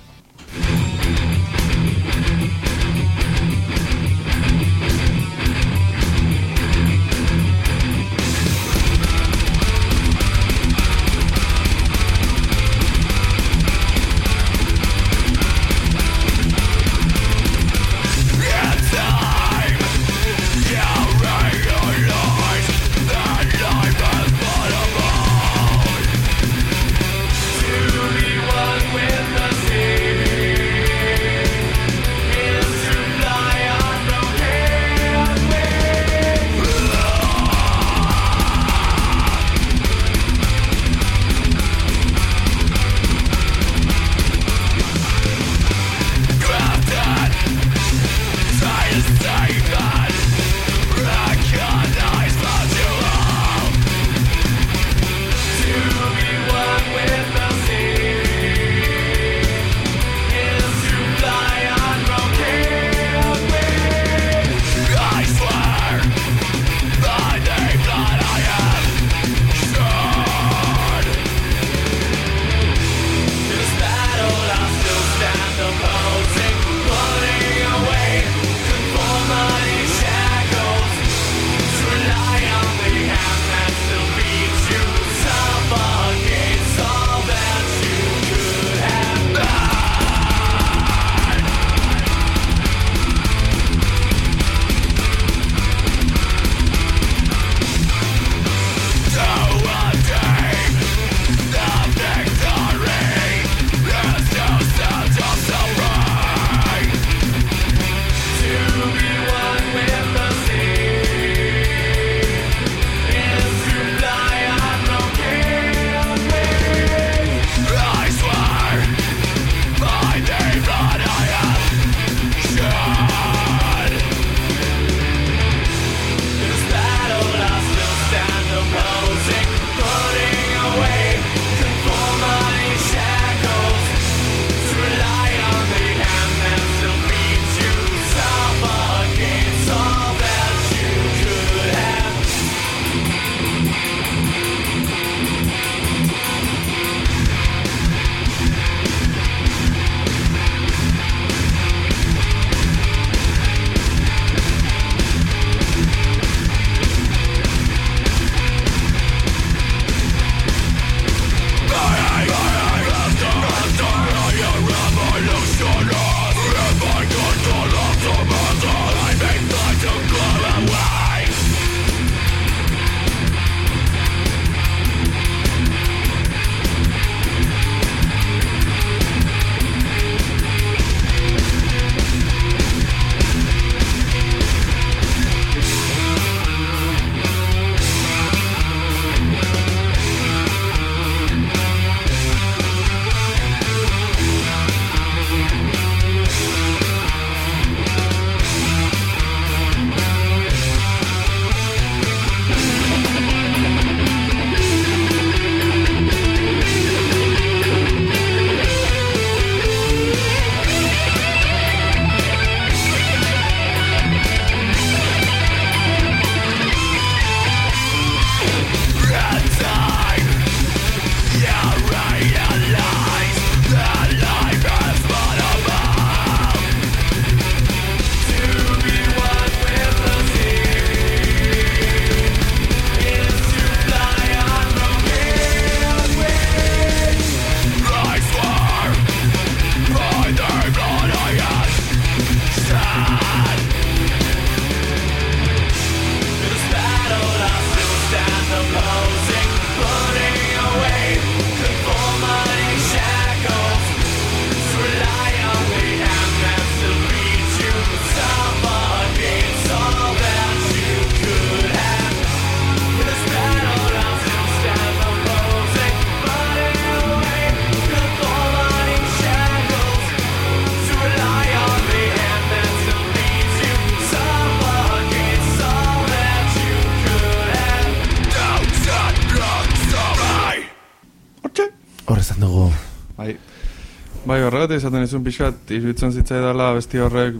Horregatik esaten izun pixkat, iruditzen zitzai dela besti horrek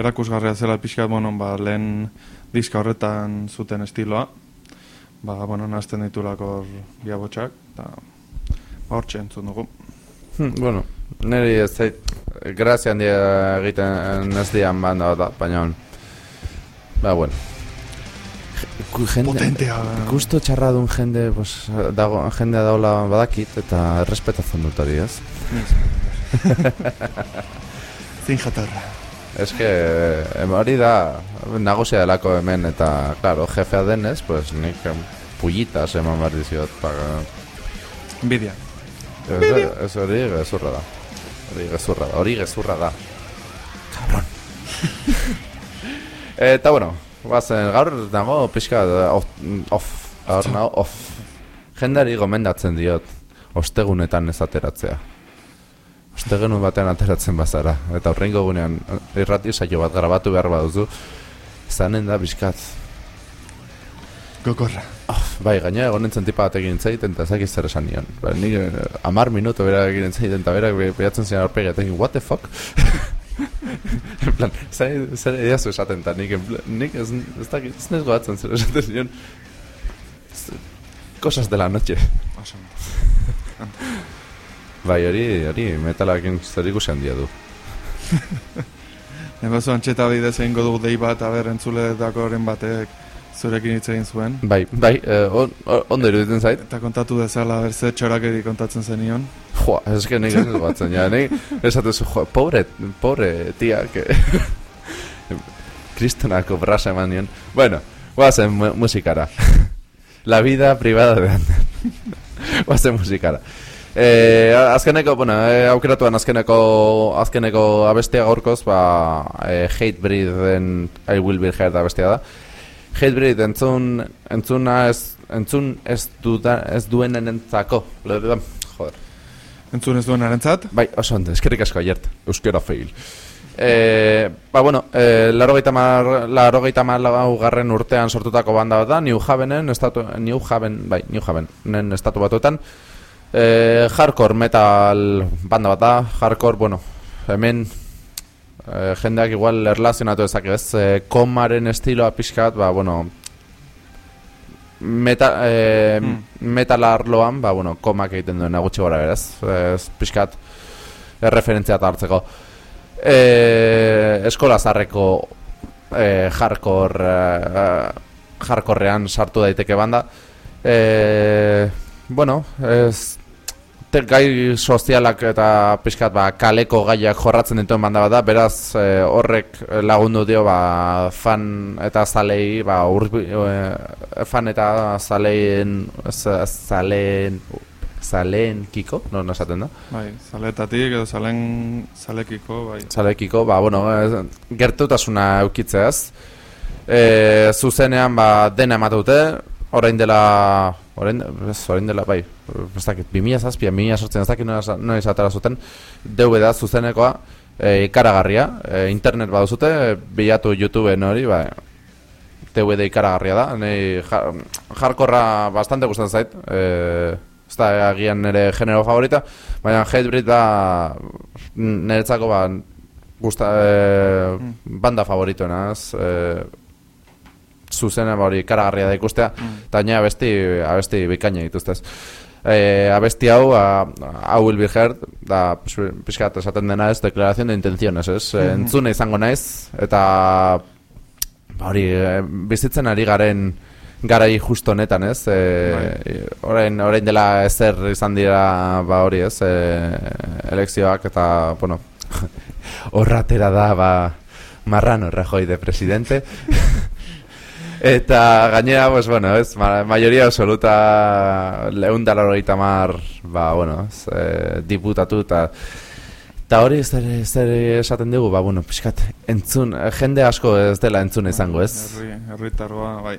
erakusgarria zela pixkat, bueno, ba, lehen diska horretan zuten estiloa. Ba, bueno, nazten ditulako biabotxak, eta ba, hortxe entzun dugu.
Hm, bueno, niri ez zait, grazia handia egiten ez dian banda bat da, baina. Ba, bueno. Jende,
Potentea.
Gusto txarra duen jende, pues, dago, jendea daula badakit, eta respetatzen dut hori, ez?
Zin *laughs* jatarra.
Ez que, em, hori da, nagusia delako hemen, eta, claro, jefea denez, pues, nik pullitas eman behar diziot, paga.
Envidia.
Ez, ez hori gezurra da. Hori gezurra da, hori gezurra da. Cabron. *laughs* Eta bueno, guazen, gaur nago pixka off, off, gaur nago off. Jendari gomendatzen diot, ostegunetan ez ateratzea. Ostegun batean ateratzen bazara. Eta horrengo gunean, irrati saio bat grabatu behar baduzu, zanen da pixkat.
Gokorra.
Bai, gaina egon nintzen tipa bat egin zaiten, eta ezak zer esan nion. Ba, nik eh, amar minuto bera egin zaiten, eta berak be- behatzen ziren aurpegi, eta what the fuck? *laughs* en plan, zer, zer edazu esaten, eta nik, nik ez, ez, dakit, ez nez goatzen zer esaten zion. Z- Cosas de la noche.
Oso. *laughs*
Bai, hori, hori, metalakin zer ikusi handia du. *laughs*
Nebazu antxeta bidez egingo dugu dei bat, aber entzuletako horren batek zurekin hitz egin zuen.
Bai, bai, eh, on, on- ondo iruditzen zait.
Eta kontatu dezala, berze txorakeri kontatzen zenion.
Joa, ez que nik ez batzen, ja, nik esatezu, joa, pobre, pobre tia, que... *laughs* Kristonako brasa eman nion. Bueno, guazen mu musikara. *laughs* La vida privada de Ander. guazen musikara. Eh, azkeneko, bueno, eh, aukeratuan azkeneko, azkeneko abestia gaurkoz, ba, eh, Hatebreed-en I Will Be Heard abestia da. Hatebreed entzun, entzuna ez, entzun ez, duda, ez duenen entzako. Joder.
Entzun ez duen arentzat?
Bai, oso ondo, eskerrik asko aiert, euskera fail. E, ba, bueno, e, larogeita mar, larogeita garren urtean sortutako banda bat da, New Havenen, estatu, New Haven, bai, New Havenen estatu batuetan, e, hardcore metal banda bat da, hardcore, bueno, hemen e, jendeak igual erlazionatu ezak ez, e, komaren estiloa pixkat, ba, bueno, meta, e, metal arloan, ba, bueno, komak egiten duen gutxi gora beraz, ez pixkat erreferentzia hartzeko. E, eskola zarreko e, hardcore e, hardcorean sartu daiteke banda. E, bueno, ez gai sozialak eta pixkat ba, kaleko gaiak jorratzen dituen banda bat da, beraz e, horrek lagundu dio ba, fan eta zalei, ba, urbi, e, fan eta zaleen, zaleen, zaleen kiko, no, no esaten da?
Bai, zaletatik edo zalen zalekiko, bai.
Zalekiko, ba, bueno, gertutasuna eukitzeaz. E, zuzenean, ba, dena ematute, orain dela, orain, orain dela, bai, ez dakit, 2000 zazpia, 2000 sortzen, ez dakit noiz, atara zuten, DVD zuzenekoa, e, ikaragarria, e, internet baduzute, bilatu YouTubeen hori, ba, DVD ikaragarria da, nei ja, jarkorra bastante gustatzen zait, e, ez da agian nire genero favorita, baina Hatebreed da niretzako ba, gusta, e, banda favoritoena, ez, e, zuzena ba hori ikaragarria da ikustea, eta gainera abesti, abesti bikaina dituztez. E, abesti hau, a, I will be heard, da pixkat esaten dena ez, declaración de intenciones, ez, e, entzune izango naiz, eta ba hori, e, bizitzen ari garen garai justo honetan, ez? E, orain, orain dela ezer izan dira, ba hori, ez? E, elekzioak eta, bueno, *laughs* horratera da, ba, Marrano Rajoy de presidente. *laughs* Eta gainera, pues bueno, ma, mayoría absoluta lehun da laurogeita mar, ba, bueno, ez, e, diputatu eta eta hori zer, zer esaten dugu, ba, bueno, pixkat, entzun, jende asko ez dela entzun izango, ez?
Herri, herritargoa, bai.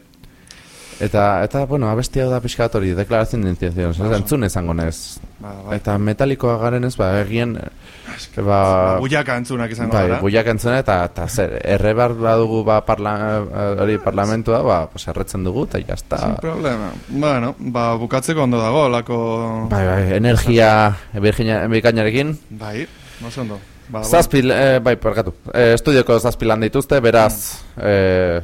Eta, eta, bueno, abesti hau da pixka hori, deklaratzen d'intentziones, ez entzun izango nez.
Ba, bai.
Eta metalikoa garen ez, ba, egien,
Ba,
ba,
buiaka entzunak izango
bai,
gara.
buiak entzune, eta, eta zer, erre behar badugu, ba, parla, hori parlamentua, ba, pues, erretzen dugu, eta
Sin
jazta.
problema. Bueno, ba, bukatzeko ondo dago, lako...
Bai, bai, energia bikainarekin.
Bai, oso ondo. Ba,
Zazpi, eh, bai, parkatu. Eh, estudioko zazpi lan dituzte, beraz, eh,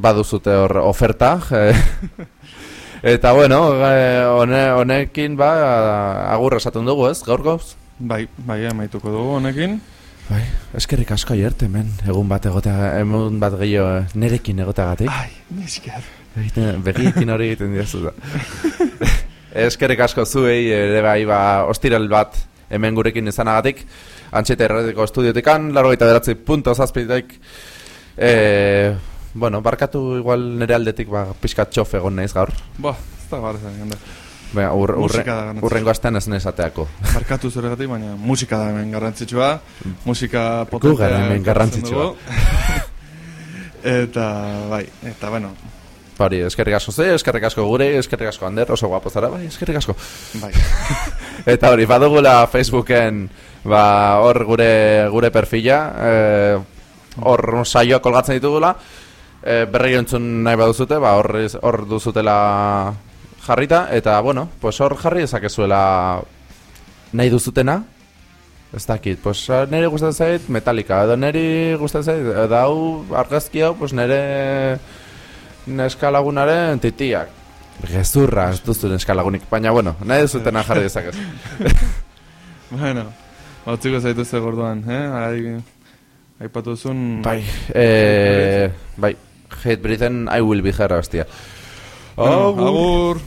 baduzute hor oferta. Eh, *laughs* eta, bueno, eh, hone, honekin, ba, agur esaten dugu, ez, gaur gauz?
Bai, bai, amaituko dugu honekin.
Bai, eskerrik asko aierte, men, egun bat egotea, egun bat gehiago, nerekin egoteagatik.
Ai, nisker.
Egiten, begiekin hori egiten diazu da. *laughs* Eskerrik asko zuei, ere bai, ba, ostiral bat hemen gurekin izanagatik. Antxeta erratiko estudiotikan, laro eta beratzi punto zazpitek. E, bueno, barkatu igual nire aldetik, ba, pixkat txof egon naiz gaur.
Ba, ez da gara zen.
Baina, ur, urre, urrengo astean ez nesateako.
Barkatu zuregatik, baina musika da hemen garrantzitsua. Musika
Gu
potentea.
gara hemen garrantzitsua. *laughs*
eta, bai, eta, bueno,
Hori, eskerrik asko ze, eskerrik asko gure, eskerrik asko Ander, oso guapo zara, bai, eskerrik asko.
bai. *laughs*
Eta hori, badugula Facebooken, ba, hor gure, gure perfila, eh, hor saioak kolgatzen ditugula, eh, berri entzun nahi baduzute, ba, hor, hor duzutela jarrita, eta, bueno, pues hor jarri ezakezuela nahi duzutena, ez dakit, pues nire gustatzen zait Metallica, edo niri gustatzen zait, edo hau argazki hau, pues nire neska lagunaren titiak. Gezurra, ez duzu neska lagunik, baina, bueno, nahi duzutena jarri dezakez. *laughs*
bueno, batziko zaituzte gordoan, eh? Ai, aipatu zuen...
Bai, eh, bai, Hate Britain, I will be her, hostia. Agur.
agur.